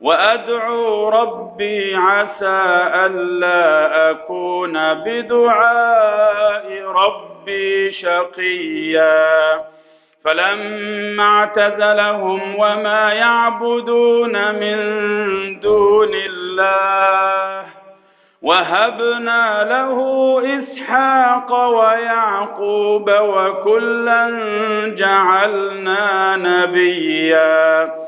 وأدعو ربي عسى ألا أكون بدعاء ربي شقيا. فلما اعتزلهم وما يعبدون من دون الله وهبنا له إسحاق ويعقوب وكلا جعلنا نبيا.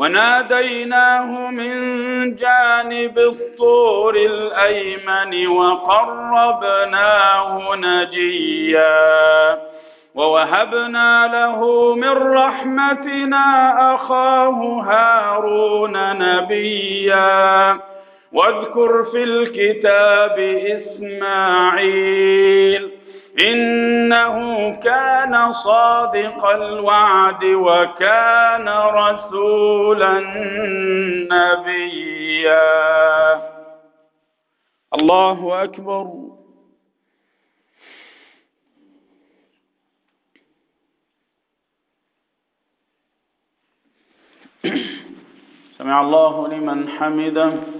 وناديناه من جانب الطور الأيمن وقربناه نجيا ووهبنا له من رحمتنا أخاه هارون نبيا واذكر في الكتاب إسماعيل كان صادق الوعد وكان رسولا نبيا. الله أكبر. سمع الله لمن حمده.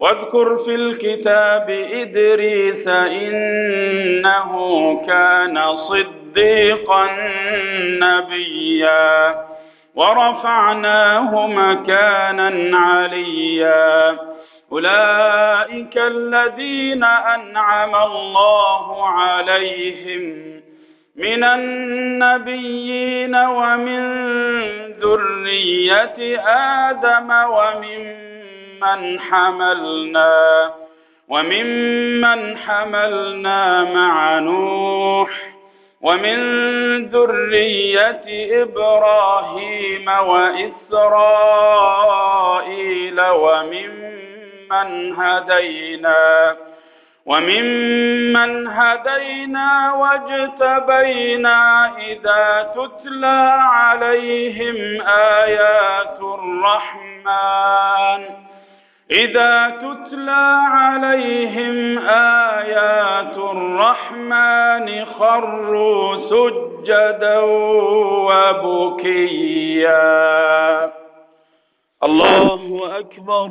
واذكر في الكتاب إدريس إنه كان صديقا نبيا ورفعناه مكانا عليا. أولئك الذين أنعم الله عليهم من النبيين ومن ذرية آدم ومن من حملنا وممن حملنا مع نوح ومن ذرية إبراهيم وإسرائيل وممن هدينا وممن هدينا واجتبينا إذا تتلى عليهم آيات الرحمن إذا تتلى عليهم آيات الرحمن خروا سجدا وبكيا. الله أكبر.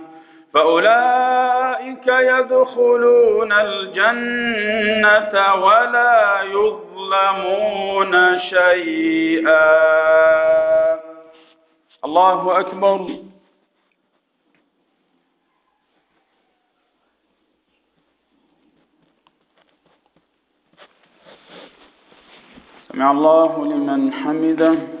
فأولئك يدخلون الجنة ولا يظلمون شيئا. الله أكبر. سمع الله لمن حمده.